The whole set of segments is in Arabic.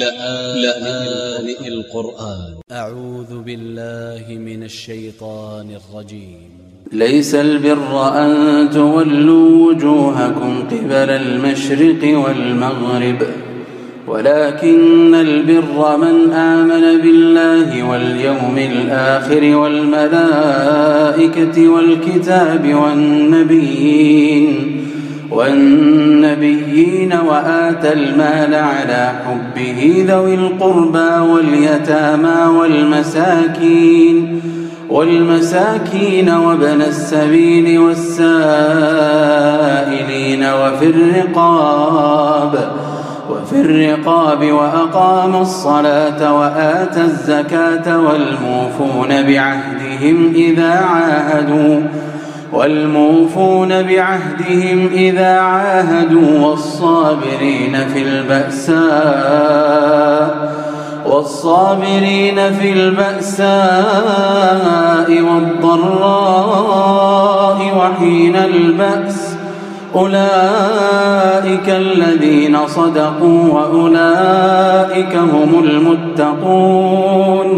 لآن القرآن. أ ع و ذ ب ا ل ل ه من ا ل ش ي ط ا ن ا ل ج ي م ليس البر أن تولوا وجوهكم قبل المشرق والمغرب ولكن البر من آمن بالله واليوم الآخر والملائكة والكتاب والنبيين. والنبيين وآتى المال على حبه ذوي القربى واليتامى والمساكين والمساكين وابن السبيل والسائلين وفي الرقاب وفي الرقاب وأقام الصلاة وآتى الزكاة والموفون بعهدهم إذا عاهدوا. والموفون بعهدهم إذا عاهدوا والصابرين في البأساء والصابرين في البأساء والضراء وحين البأس أولئك الذين صدقوا وأولئك هم المتقون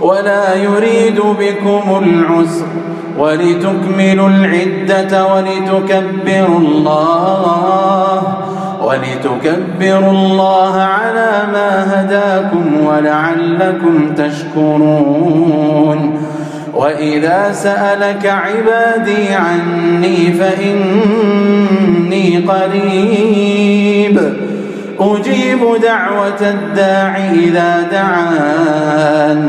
ولا يريد بكم العسر ولتكملوا العدة ولتكبروا الله ولتكبروا الله على ما هداكم ولعلكم تشكرون وإذا سألك عبادي عني فإني قريب أجيب دعوة الداع إذا دعان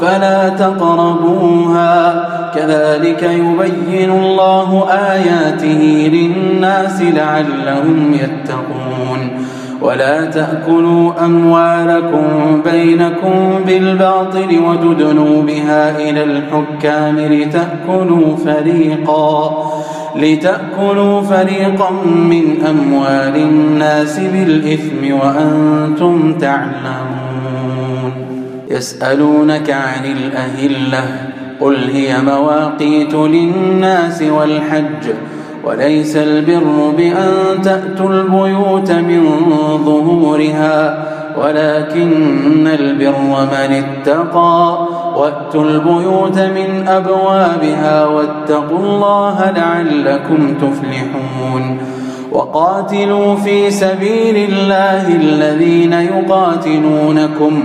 فلا تقربوها. كذلك يبين الله آياته للناس لعلهم يتقون. ولا تأكلوا أموالكم بينكم بالباطل وتدنوا بها إلى الحكام لتأكلوا فريقا لتأكلوا فريقا من أموال الناس بالإثم وأنتم تعلمون. يسألونك عن الأهلة قل هي مواقيت للناس والحج وليس البر بأن تأتوا البيوت من ظهورها ولكن البر من اتقى وأتوا البيوت من أبوابها واتقوا الله لعلكم تفلحون وقاتلوا في سبيل الله الذين يقاتلونكم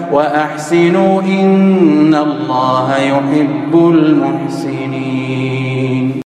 وأحسنوا إن الله يحب المحسنين.